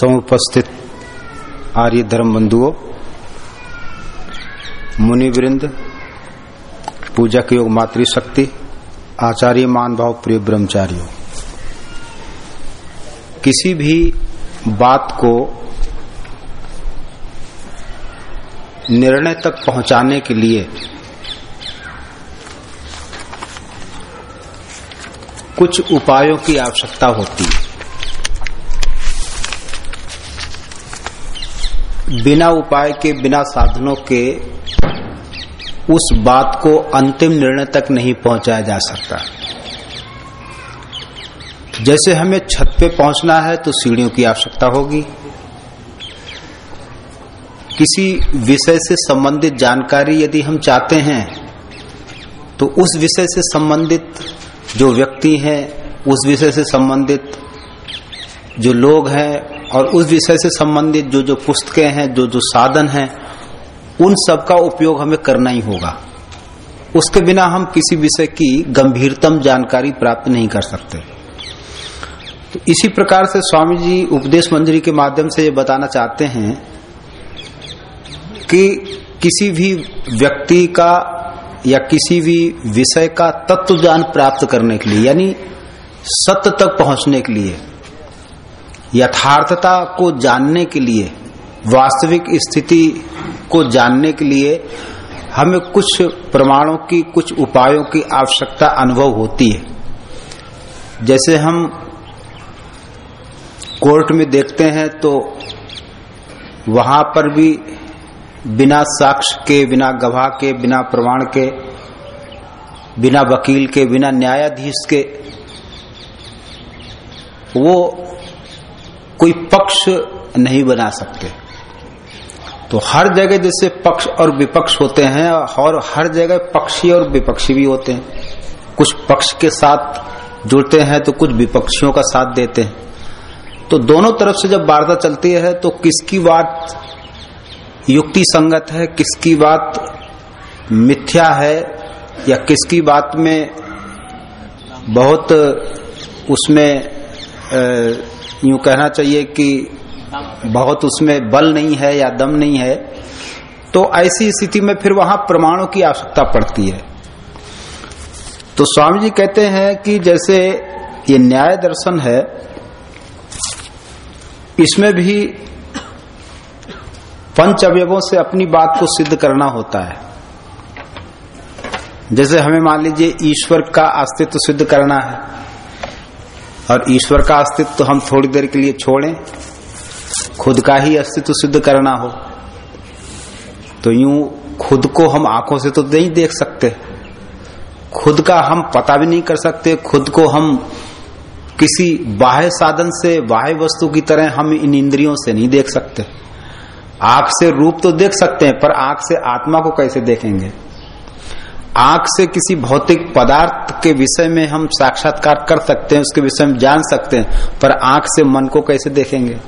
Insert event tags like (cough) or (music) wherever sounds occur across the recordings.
समुपस्थित आर्य धर्म बंधुओं, मुनिवृंद, पूजक योग मातृशक्ति, आचार्य मान भाव प्रिय ब्रह्मचारियों, किसी भी बात को निर्णय तक पहुँचाने के लिए कुछ उपायों की आवश्यकता होती है। बिना उपाय के, बिना साधनों के उस बात को अंतिम निर्णय तक नहीं पहुँचाया जा सकता। जैसे हमें छत पे पहुँचना है तो सीढ़ियों की आवश्यकता होगी। किसी विषय से संबंधित जानकारी यदि हम चाहते हैं तो उस विषय से संबंधित जो व्यक्ति हैं, उस विषय से संबंधित जो लोग हैं और उस विषय से संबंधित जो जो पुस्तकें हैं, जो जो साधन हैं, उन सब का उपयोग हमें करना ही होगा। उसके बिना हम किसी विषय की गंभीरतम जानकारी प्राप्त नहीं कर सकते। तो इसी प्रकार से स्वामी जी उपदेश मंजरी के माध्यम से ये बताना चाहते हैं कि किसी भी व्यक्ति का या किसी भी विषय का तत्व ज्ञान प्राप्त करने के लिए, यानी सत्य तक पहुँचने के लिए यथार्थता को जानने के लिए, वास्तविक स्थिति को जानने के लिए हमें कुछ प्रमाणों की, कुछ उपायों की आवश्यकता अनुभव होती है। जैसे हम कोर्ट में देखते हैं तो वहाँ पर भी बिना साक्ष्य के, बिना गवाह के, बिना प्रमाण के, बिना वकील के, बिना न्यायाधीश के वो कोई पक्ष नहीं बना सकते। तो हर जगह जैसे पक्ष और विपक्ष होते हैं और हर जगह पक्षी और विपक्षी भी होते हैं। कुछ पक्ष के साथ जुड़ते हैं तो कुछ विपक्षियों का साथ देते हैं। तो दोनों तरफ़ से जब वार्ता चलती है तो किसकी बात युक्ति संगत है, किसकी बात मिथ्या है या किसकी बात में बहुत उसमें यूँ कहना चाहिए कि बहुत उसमें बल नहीं है या दम नहीं है तो ऐसी स्थिति में फिर वहाँ प्रमाणों की आवश्यकता पड़ती है। तो स्वामी जी कहते हैं कि जैसे ये न्याय दर्शन है, इसमें भी पंच अवयवों से अपनी बात को सिद्ध करना होता है। जैसे हमें मान लीजिए ईश्वर का अस्तित्व सिद्ध करना है और ईश्वर का अस्तित्व तो हम थोड़ी देर के लिए छोड़ें। खुद का ही अस्तित्व सिद्ध करना हो। तो यूँ खुद को हम आँखों से तो नहीं देख सकते। खुद का हम पता भी नहीं कर सकते। खुद को हम किसी बाह्य साधन से, बाह्य वस्तु की तरह हम इन इंद्रियों से नहीं देख सकते। आँख से रूप तो देख सकते हैं, पर आँख से आत्मा को कैसे देखेंगे? आँख से किसी भौतिक पदार्थ के विषय में हम साक्षात्कार कर सकते हैं, उसके विषय में जान सकते हैं, पर आँख से मन को कैसे देखेंगे?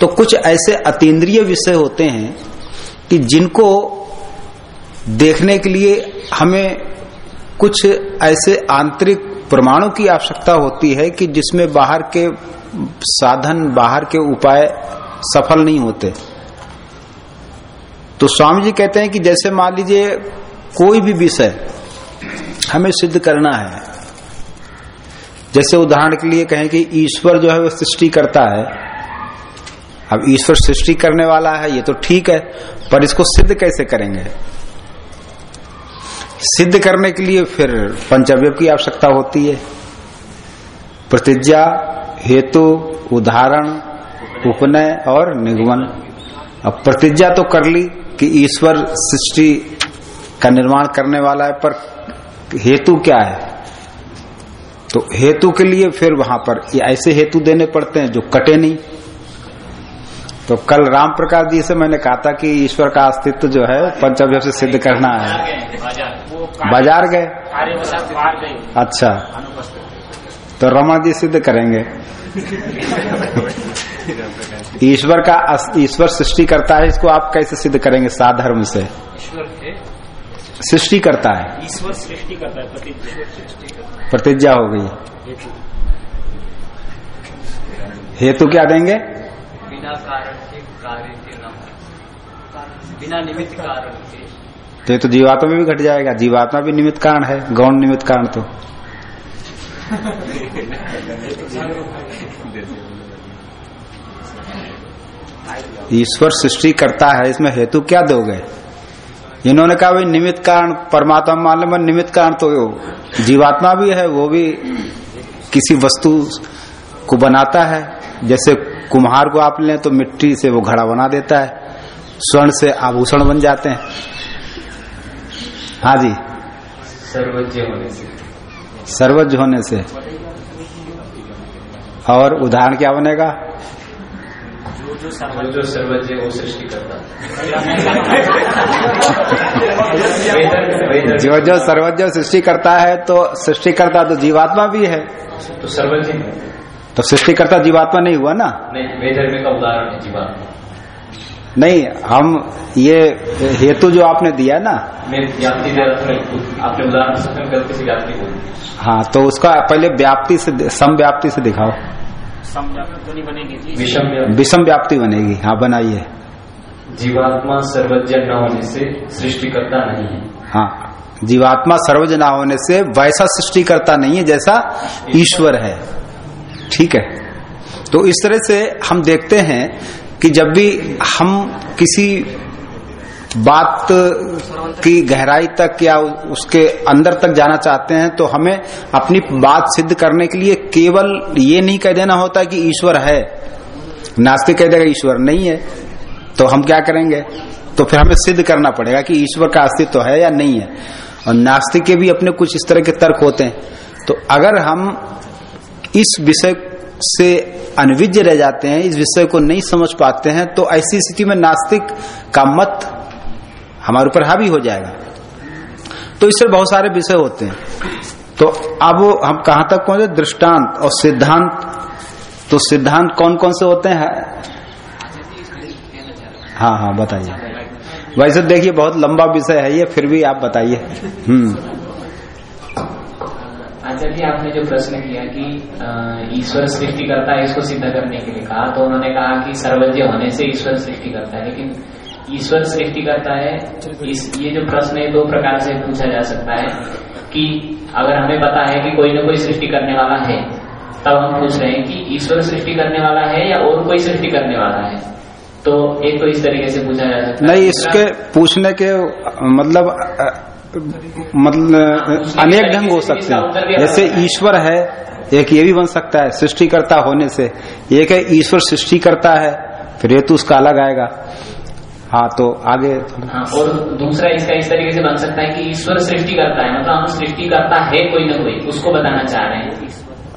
तो कुछ ऐसे अतीन्द्रिय विषय होते हैं कि जिनको देखने के लिए हमें कुछ ऐसे आंतरिक प्रमाणों की आवश्यकता होती है कि जिसमें बाहर के साधन, बाहर के उपाय सफल नहीं होते। तो स्वामी जी कहते हैं कि जैसे मान लीजिए कोई भी विषय हमें सिद्ध करना है। जैसे उदाहरण के लिए कहें कि ईश्वर जो है वो सृष्टि करता है। अब ईश्वर सृष्टि करने वाला है, ये तो ठीक है, पर इसको सिद्ध कैसे करेंगे? सिद्ध करने के लिए फिर पंचव्य की आवश्यकता होती है। प्रतिज्ञा, हेतु, उदाहरण, उपनय और निगमन। अब प्रतिज्ञा तो कर ली कि ईश्वर सृष्टि का निर्माण करने वाला है, पर हेतु क्या है? तो हेतु के लिए फिर वहाँ पर ये ऐसे हेतु देने पड़ते हैं जो कटे नहीं। तो कल राम प्रकाश जी से मैंने कहा था कि ईश्वर का अस्तित्व जो है, पंचव्य से सिद्ध करना है। बाज़ार गए? अच्छा। तो रमन जी सिद्ध करेंगे। (laughs) ईश्वर का ईश्वर सृष्टि करता है, इसको आप कैसे सिद्ध करेंगे साधर्म से? सृष्टि करता है। ईश्वर सृष्टि करता है प्रतिज्ञा। हो। गई। हेतु। क्या देंगे? बिना कारण के कार्य के न हो बिना निमित्त कारण के। तो ये तो जीवात्मा में भी घट जाएगा। जीवात्मा भी निमित्त कारण है। गौण निमित्त कारण तो। (laughs) ईश्वर सृष्टि करता है इसमें हेतु क्या दोगे? इन्होंने कहा भाई निमित्त कारण परमात्मा मान लो निमित्त कारण तो जीवात्मा भी है वो भी किसी वस्तु को बनाता है। जैसे कुम्हार को आप लें तो मिट्टी से वो घड़ा बना देता है स्वर्ण से आभूषण बन जाते हैं। हाँ जी। सर्वज्ञ होने से। सर्वज्ञ होने से। और उदाहरण क्या बनेगा? जो सर्वज्ञ जो सर्वज्ञ वो सृष्टि करता जो जो सर्वज्ञ सृष्टि करता है तो सृष्टि करता तो जीवात्मा भी है। तो सर्वज्ञ तो सृष्टि करता जीवात्मा नहीं हुआ ना? नहीं वेदर्मी का उदाहरण है जीवात्मा। नहीं हम ये हेतु जो आपने दिया ना? आपने उदाहरण से मैं गलती से व्याप्ति हाँ तो उसका पहले व्याप्ति से सम व्याप्ति से दिखाओ। तो विषम व्याप्ति। बनेगी। हाँ बनाइए। जीवात्मा सर्वज्ञ न होने से सृष्टि करता नहीं है। हाँ जीवात्मा सर्वज ना होने से वैसा सृष्टि करता नहीं है जैसा ईश्वर है। ठीक है? तो इस तरह से हम देखते हैं कि जब भी हम किसी बात की गहराई तक या उसके अंदर तक जाना चाहते हैं तो हमें अपनी बात सिद्ध करने के लिए केवल ये नहीं कह देना होता कि ईश्वर है। नास्तिक कह देगा, ईश्वर नहीं है। तो हम क्या करेंगे? तो फिर हमें सिद्ध करना पड़ेगा कि ईश्वर का अस्तित्व तो है या नहीं है। और नास्तिक के भी अपने कुछ इस तरह के तर्क होते हैं। तो अगर हम इस विषय से अनविज्ञ रह जाते हैं, इस विषय को नहीं समझ पाते हैं तो ऐसी स्थिति में नास्तिक का मत हमारे ऊपर हावी हो जाएगा। तो इससे बहुत सारे विषय होते हैं। तो अब हम कहाँ तक पहुँचे? दृष्टांत और सिद्धांत। तो सिद्धांत कौन कौन से होते हैं? हाँ हाँ बताइए। वैसे देखिए, बहुत लंबा विषय है ये, फिर भी आप बताइए। हम्म। आचार्य आपने जो प्रश्न किया कि ईश्वर सृष्टि करता है इसको सिद्ध करने के लिए कहा तो उन्होंने कहा कि सर्वज्ञ होने से ईश्वर सृष्टि करता है, लेकिन ईश्वर सृष्टि करता है, इस, ये जो प्रश्न है, दो प्रकार से पूछा जा सकता है कि अगर हमें पता है कि कोई न कोई सृष्टि करने वाला है, तब हम पूछ रहे हैं कि ईश्वर सृष्टि करने वाला है या और कोई सृष्टि करने वाला है? तो एक तो इस तरीके से पूछा जा सकता नहीं, इसके पूछने के मतलब मतलब अनेक ढंग हो सकते हैं। जैसे ईश्वर है, एक ये भी बन सकता है, सृष्टिकर्ता होने से। एक है ईश्वर सृष्टि करता है, फिर ये तो उसका अलग आएगा। हाँ तो आगे हाँ और दूसरा इसका इस तरीके से बन सकता है कि ईश्वर सृष्टि करता है मतलब हम सृष्टि करता है कोई ना कोई उसको बताना चाह रहे हैं।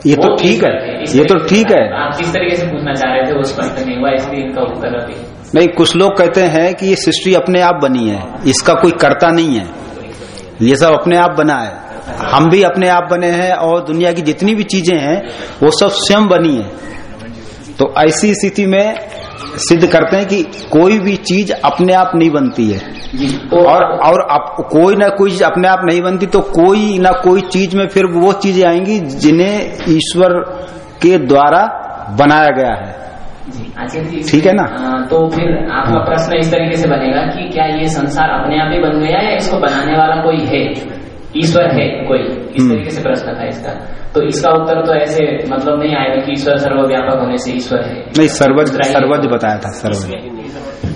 ये तो ठीक है ये तो ठीक है। आप किस तरीके से पूछना चाह रहे थे वो स्पष्ट नहीं हुआ इसलिए इनका उत्तर अभी। नहीं कुछ लोग कहते हैं कि ये सृष्टि अपने आप बनी है इसका कोई करता नहीं है। ये सब अपने आप बना है। हम भी अपने आप बने हैं और दुनिया की जितनी भी चीज़ें हैं वो सब स्वयं बनी है। तो ऐसी स्थिति में सिद्ध करते हैं कि कोई भी चीज़ अपने आप नहीं बनती है। और और आप, कोई ना कोई चीज़ अपने आप नहीं बनती तो कोई ना कोई चीज़ में फिर वो चीज़ें आएँगी जिन्हें ईश्वर के द्वारा बनाया गया है। ठीक है ना? हाँ, तो फिर आपका प्रश्न इस तरीके से बनेगा कि क्या ये संसार अपने आप ही बन गया या इसको बनाने वाला कोई है? ईश्वर है कोई। इस हम्म। तरीके से प्रश्न था इसका। तो इसका उत्तर तो ऐसे मतलब नहीं आएगा कि ईश्वर सर्वव्यापक होने से ईश्वर है। नहीं सर्वज सर्वज बताया था सर्वज।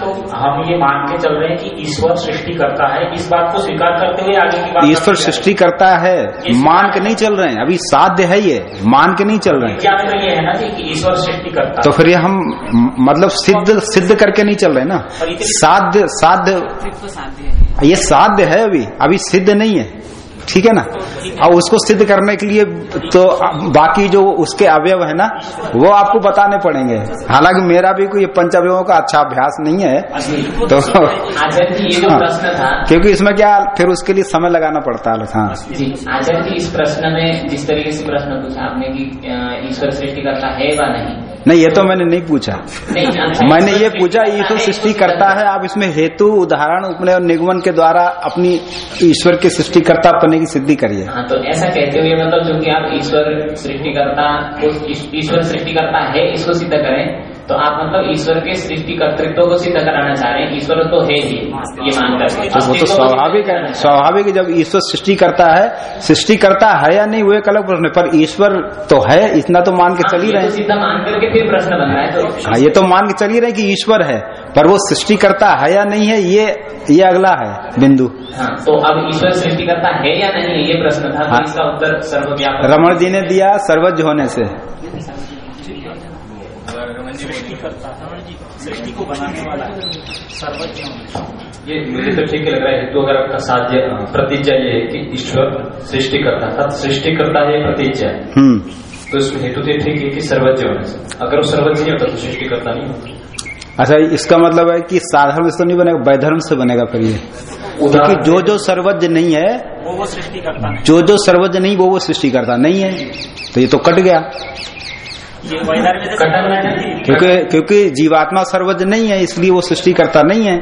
तो हम ये मान के चल रहे हैं कि ईश्वर सृष्टि करता है। इस बात को स्वीकार करते हुए आगे की बात ईश्वर सृष्टि करता है। मान के नहीं चल रहे हैं। अभी साध्य है ये। मान के नहीं चल रहे हैं। विज्ञान में ये है ना जी कि ईश्वर सृष्टि करता तो फिर ये हम मतलब सिद्ध सिद्ध करके नहीं चल रहे ना। साध्य साध्य। ये साध्य है अभी। अभी सिद्ध नहीं है। ठीक है ना? और उसको सिद्ध करने के लिए तो बाकी जो उसके अवयव है ना वो आपको बताने पड़ेंगे। हालाँकि मेरा भी कोई पंच अवयवों का अच्छा अभ्यास नहीं है तो ये हाँ। क्योंकि इसमें क्या फिर उसके लिए समय लगाना पड़ता है हाँ। आचार्य जी इस प्रश्न में जिस तरीके से प्रश्न पूछा आपने कि ईश्वर सृष्टि करता है व नहीं? नहीं ये तो मैंने नहीं पूछा। अच्छा, मैंने ये पूछा करता ईश्वर सृष्टि करता है आप इसमें हेतु उदाहरण उपनय और निगमन के द्वारा अपनी ईश्वर के सृष्टिकर्तापन होने की सिद्धि करिए। हाँ तो ऐसा कहते हुए मतलब जो कि आप ईश्वर सृष्टिकर्ता को ईश्वर सृष्टिकर्ता है इसको सिद्ध करें तो आप मतलब ईश्वर के सृष्टि कर्तृत्व को सिद्ध कराना चाह रहे हैं। ईश्वर तो है ही ये मानकर तो वो तो स्वाभाविक है स्वाभाविक जब ईश्वर सृष्टि करता है सृष्टि करता है या नहीं वो एक अलग प्रश्न पर ईश्वर तो है इतना तो मान के हाँ, चल ही रहे तो हैं। सीधा मान करके फिर प्रश्न बन रहा है तो हाँ ये तो मान के चल ही रहे की ईश्वर है। पर वो सृष्टि करता है या नहीं है ये ये अगला है बिंदु। हाँ तो अब ईश्वर सृष्टि करता है या नहीं है ये प्रश्न था तो हाँ। इसका उत्तर सर्वव्यापक। रमण जी ने दिया सर्वज्ञ होने से। सृष्टि को बनाने वाला सर्वज्ञ ये मुझे तो ठीक लग रहा है हेतु अगर आपका साध्य प्रतिज्ञा ये है कि ईश्वर सृष्टि करता था सृष्टि करता है प्रतिज्ञा। है हम्म। तो इसमें हेतु तो ये ठीक है कि सर्वज्ञ होने से। अगर वो सर्वज्ञ नहीं होता तो सृष्टि करता नहीं होता। अच्छा इसका मतलब है कि साधारण से तो नहीं बनेगा वैधर्म से बनेगा फिर ये। क्योंकि जो जो सर्वज्ञ नहीं है वो वो सृष्टि करता जो जो सर्वज्ञ नहीं वो वो सृष्टि करता नहीं है। तो ये तो कट गया। क्योंकि क्योंकि जीवात्मा सर्वज्ञ नहीं है इसलिए वो सृष्टि करता नहीं है।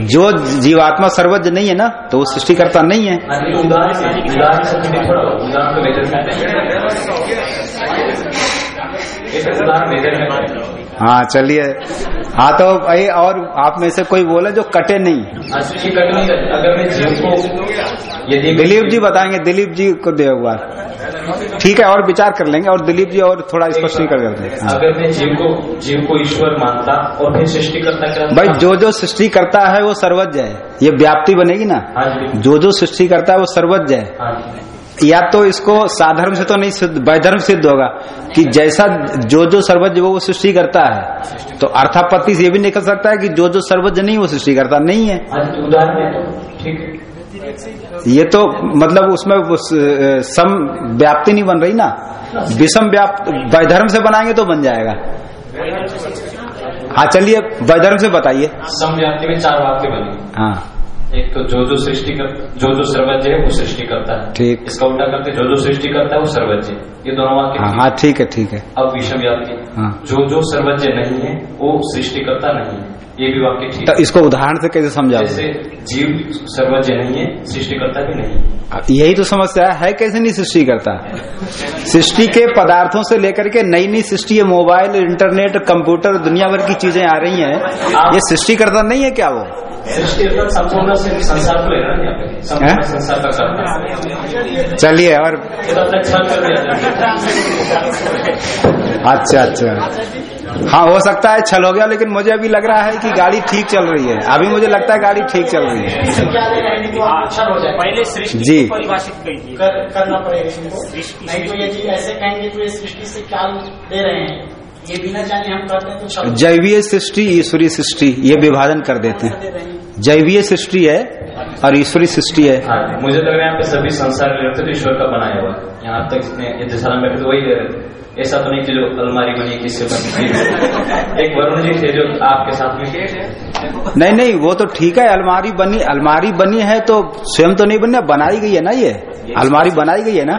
जो जीवात्मा सर्वज्ञ नहीं है ना तो वो सृष्टि करता नहीं है। हाँ, उदाहरण (laughs) हाँ चलिए। हाँ तो भाई और आप में से कोई बोले जो कटे नहीं? अगर मैं जीव को दिलीप जी बताएँगे दिलीप जी को दे बार। ठीक है और विचार कर लेंगे और दिलीप जी और थोड़ा स्पष्टीकरण कर देंगे। हाँ। अगर मैं जीव को जीव को ईश्वर मानता और फिर सृष्टि करता क्या भाई जो जो सृष्टि करता है वो सर्वज्ञ है। ये व्याप्ति बनेगी ना? हाँ जो। जो सृष्टि करता है वो सर्वज्ञ है। हाँ या तो इसको साधर्म से तो नहीं सिद्ध वैधर्म सिद्ध होगा कि जैसा जो जो सर्वज्ञ वो सृष्टि करता है तो अर्थापत्ति से ये भी निकल सकता है कि जो जो सर्वज्ञ नहीं वो सृष्टि करता नहीं है। हाँ तो ये तो मतलब उसमें सम व्याप्ति नहीं बन रही ना। विषम व्याप्त वैधर्म से बनाएँगे तो बन जाएगा। हाँ चलिए वैधर्म से बताइए। समव्याप्ति में चार वाक्य बने। हाँ। एक तो जो जो सृष्टि कर जो जो सर्वज्ञ है वो सृष्टि करता है। ठीक। इसका उल्टा करके जो जो सृष्टि करता है वो सर्वज्ञ ये दोनों वाक्य हाँ ठीक। हाँ है। ठीक है अब विषम व्याप्ति हाँ। जो जो सर्वज्ञ नहीं है वो सृष्टि करता नहीं है। ये भी वाक्य ठीक तो है। इसको उदाहरण से कैसे समझा जैसे जीव सर्वज्ञ नहीं है सृष्टिकर्ता भी नहीं है। यही तो समस्या है कैसे नहीं सृष्टि करता? सृष्टि के पदार्थों से लेकर के नई नई सृष्टि मोबाइल इंटरनेट कंप्यूटर दुनिया भर की चीज़ें आ रही हैं। ये सृष्टि करता नहीं है क्या वो? चलिए और अच्छा अच्छा। हाँ हो सकता है छल हो गया, लेकिन मुझे अभी लग रहा है कि गाड़ी ठीक चल रही है। अभी मुझे लगता है गाड़ी ठीक चल रही है। पहले जी। परिभाषित कर करना पड़ेगा तो सृष्टि ये जैवीय सृष्टि, ईश्वरीय सृष्टि, ये विभाजन कर देते हैं। जैवीय सृष्टि है और ईश्वरीय सृष्टि है। हाँ मुझे लग रहा है यहाँ पे सभी संसार ले रहे तो ईश्वर का बनाया हुआ यहाँ तक जितने में थे वही ले रहे ऐसा तो नहीं कि जो अलमारी बनी किससे बनी (laughs) एक वरुण जी थे जो आपके साथ में नहीं नहीं वो तो ठीक है अलमारी बनी अलमारी बनी है तो स्वयं तो नहीं बनी बनाई गई है ना ये? अलमारी बनाई गई है ना?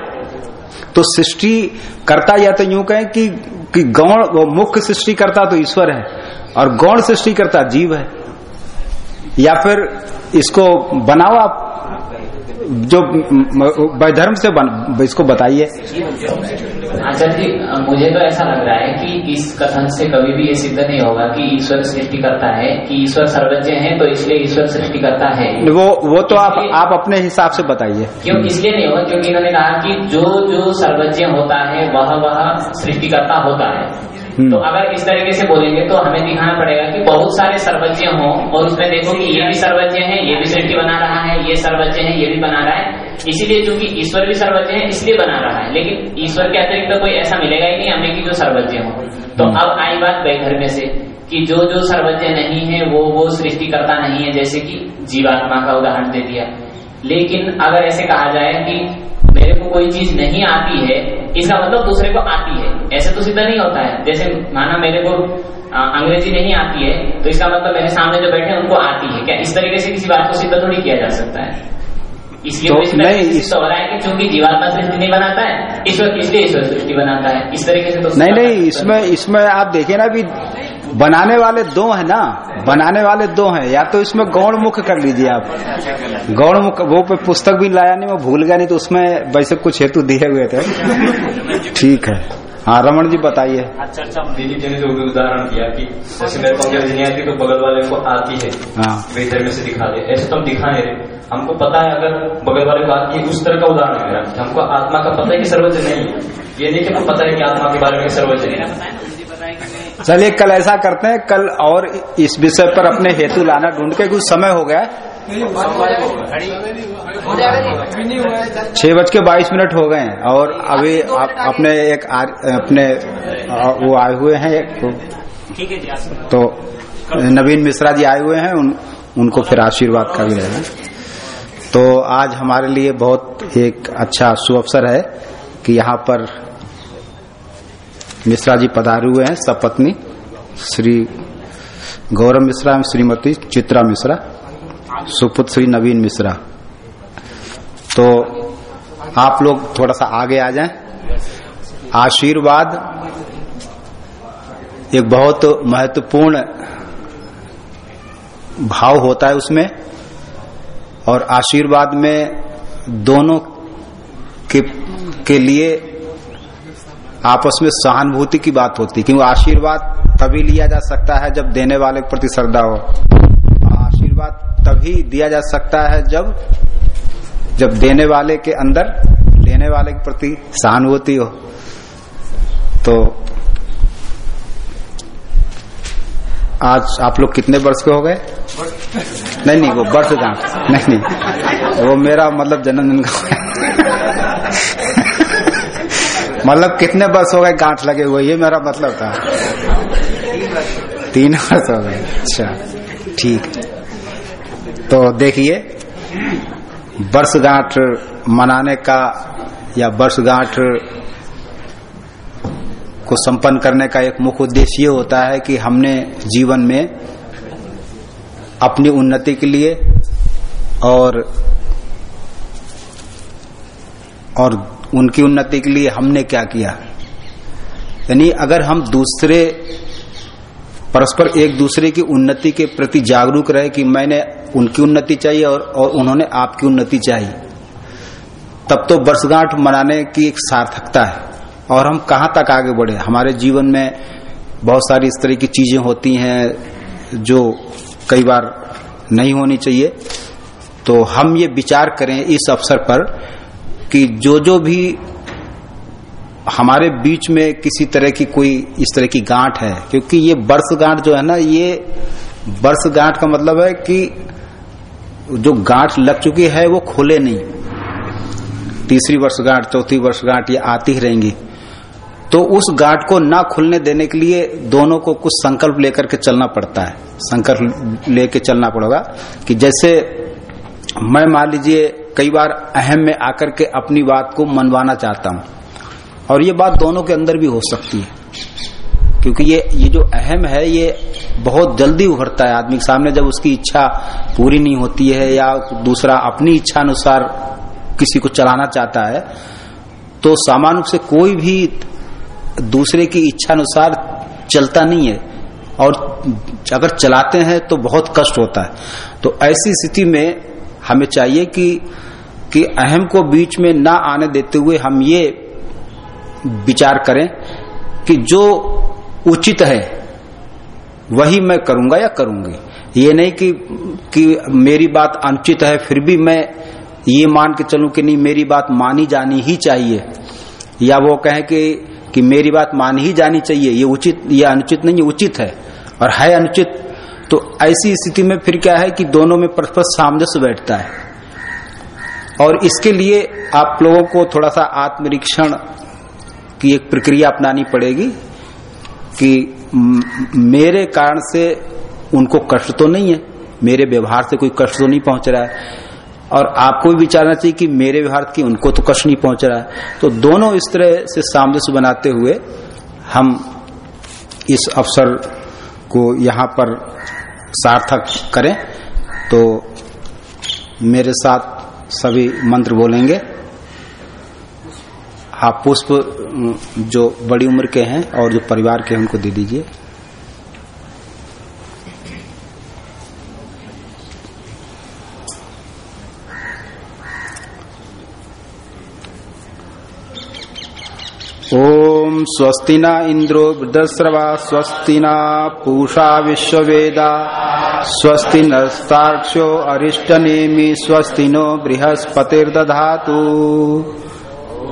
तो सृष्टि करता या तो यूँ कहें कि, कि गौण मुख्य सृष्टि करता तो ईश्वर है और गौण सृष्टि करता जीव है। या फिर इसको बनाओ आप। जो वैधर्म से बन, इसको बताइए। आचार्य जी मुझे तो ऐसा लग रहा है कि इस कथन से कभी भी ये सिद्ध नहीं होगा कि ईश्वर सृष्टि करता है कि ईश्वर सर्वज्ञ है तो इसलिए ईश्वर सृष्टि करता है। वो वो तो आप आप अपने हिसाब से बताइए। क्यों? इसलिए नहीं होगा क्योंकि इन्होंने कहा कि जो जो सर्वज्ञ होता है वह वह सृष्टिकर्ता होता है। तो अगर इस तरीके से बोलेंगे तो हमें दिखाना पड़ेगा कि बहुत सारे सर्वज्ञ हों और उसमें देखो कि ये भी सर्वज्ञ है ये भी सृष्टि बना रहा है ये सर्वज्ञ है ये भी बना रहा है। इसीलिए चूँकि ईश्वर भी सर्वज्ञ है इसलिए बना रहा है। लेकिन ईश्वर के अतिरिक्त तो कोई ऐसा मिलेगा ही नहीं हमें कि जो सर्वज्ञ हो। तो अब आई बात वैधर्म्य से कि जो जो सर्वज्ञ नहीं है वो वो सृष्टिकर्ता नहीं है जैसे कि जीवात्मा का उदाहरण दे दिया। लेकिन अगर ऐसे कहा जाए कि मेरे को कोई चीज़ नहीं आती है इसका मतलब दूसरे को आती है। ऐसे तो सीधा नहीं होता है। जैसे माना मेरे को अंग्रेज़ी नहीं आती है तो इसका मतलब मेरे सामने जो बैठे हैं उनको आती है। क्या इस तरीके से किसी बात को सीधा थोड़ी किया जा सकता है? इसलिए तो नहीं, इस- हो रहा है कि चूँकि जीवात्मा सृष्टि नहीं बनाता है ईश्वर इसलिए ईश्वर सृष्टि बनाता है? इस तरीके से तो नहीं नहीं इसमें इसमें आप देखिए ना भी बनाने वाले दो हैं ना? बनाने वाले दो हैं। या तो इसमें गौण मुख कर लीजिए आप। गौण मुख वो पे पुस्तक भी लाया नहीं वो भूल गया नहीं तो उसमें वैसे कुछ हेतु दिए हुए थे। ठीक है। हाँ रमन जी बताइए। चर्चा जी जो भी उदाहरण दिया कि जैसे मेरे को अंग्रेज़ी नहीं आती तो बगल वाले को आती है। हाँ। वे से दिखा दे। ऐसे तो हम दिखा नहीं रहे। हमको पता है अगर बगल वाले को आती है उस तरह का उदाहरण है मेरा। हमको आत्मा का पता है कि सर्वज्ञ नहीं है। ये नहीं कि हमको पता है कि आत्मा के बारे में सर्वज्ञ मेरा चलिए कल ऐसा करते हैं कल और इस विषय पर अपने हेतु लाना ढूंढ के कुछ समय हो गया छह बज के बाईस मिनट हो गए हैं और अभी आप अपने एक आर, अपने वो आए हुए हैं एक तो, है तो नवीन मिश्रा जी आए हुए हैं उन, उनको फिर आशीर्वाद का भी रहेगा तो आज हमारे लिए बहुत एक अच्छा सुअवसर है कि यहाँ पर मिश्रा जी पधारे हुए हैं सपत्नी श्री गौरव मिश्रा एवं श्रीमती चित्रा मिश्रा सुपुत्र श्री नवीन मिश्रा। तो आप लोग थोड़ा सा आगे आ जाएँ। आशीर्वाद एक बहुत महत्वपूर्ण भाव होता है उसमें, और आशीर्वाद में दोनों के के लिए आपस में सहानुभूति की बात होती है क्योंकि आशीर्वाद तभी लिया जा सकता है जब देने वाले के प्रति श्रद्धा हो। आशीर्वाद तभी दिया जा सकता है जब जब देने वाले के अंदर लेने वाले के प्रति सहानुभूति हो। तो आज आप लोग कितने वर्ष के हो गए? नहीं नहीं वो वर्ष गांठ नहीं नहीं वो मेरा मतलब जन्मदिन का। मतलब कितने वर्ष हो गए? गांठ लगे हुए। ये मेरा मतलब था। तीन वर्ष हो गए। अच्छा ठीक। तो देखिए वर्षगांठ मनाने का या वर्षगांठ को संपन्न करने का एक मुख्य उद्देश्य ये होता है कि हमने जीवन में अपनी उन्नति के लिए और और उनकी उन्नति के लिए हमने क्या किया? यानी अगर हम दूसरे परस्पर एक दूसरे की उन्नति के प्रति जागरूक रहे कि मैंने उनकी उन्नति चाहिए और, और उन्होंने आपकी उन्नति चाहिए तब तो वर्षगांठ मनाने की एक सार्थकता है। और हम कहाँ तक आगे बढ़े? हमारे जीवन में बहुत सारी इस तरह की चीज़ें होती हैं जो कई बार नहीं होनी चाहिए। तो हम ये विचार करें इस अवसर पर कि जो जो भी हमारे बीच में किसी तरह की कोई इस तरह की गांठ है, क्योंकि ये वर्ष गांठ जो है ना, ये वर्ष गांठ का मतलब है कि जो गांठ लग चुकी है, वो खोले नहीं। तीसरी वर्षगांठ चौथी वर्षगांठ ये आती ही रहेंगी। तो उस गांठ को ना खुलने देने के लिए दोनों को कुछ संकल्प लेकर के चलना पड़ता है। संकल्प लेके चलना पड़ेगा कि जैसे मैं मान लीजिए कई बार अहम में आकर के अपनी बात को मनवाना चाहता हूँ। और ये बात दोनों के अंदर भी हो सकती है। क्योंकि ये ये जो अहम है, ये बहुत जल्दी उभरता है आदमी के सामने जब उसकी इच्छा पूरी नहीं होती है या दूसरा अपनी इच्छा अनुसार किसी को चलाना चाहता है तो सामान्य रूप से कोई भी दूसरे की इच्छा अनुसार चलता नहीं है। और अगर चलाते हैं तो बहुत कष्ट होता है। तो ऐसी स्थिति में हमें चाहिए कि कि अहम को बीच में ना आने देते हुए हम ये विचार करें कि जो उचित है, वही मैं करूँगा या करूँगी। ये नहीं कि कि मेरी बात अनुचित है, फिर भी मैं ये मान के चलूँ कि नहीं, मेरी बात मानी जानी ही चाहिए। या वो कहें कि कि मेरी बात मानी ही जानी चाहिए, ये उचित, ये अनुचित नहीं, उचित है, और है अनुचित तो ऐसी स्थिति में फिर क्या है कि दोनों में परस्पर सामंजस्य बैठता है। और इसके लिए आप लोगों को थोड़ा सा आत्मरीक्षण की एक प्रक्रिया अपनानी पड़ेगी कि मेरे कारण से उनको कष्ट तो नहीं है, मेरे व्यवहार से कोई कष्ट तो नहीं पहुँच रहा है। और आपको भी विचारना चाहिए कि मेरे व्यवहार की उनको तो कष्ट नहीं पहुँच रहा है। तो दोनों इस तरह से सामंजस्य बनाते हुए हम इस अवसर को यहाँ पर सार्थक करें तो मेरे साथ सभी मंत्र बोलेंगे। आप पुष्प, जो बड़ी उम्र के हैं और जो परिवार के हैं, उनको दे दीजिए। स्वस्ति न इंद्रो वृद्धस्रवा स्वस्ति न पूषा विश्ववेदा स्वस्ति नस्ताक्षो अरिष्टनेमि स्वस्ति नो बृहस्पतिर्दधातु।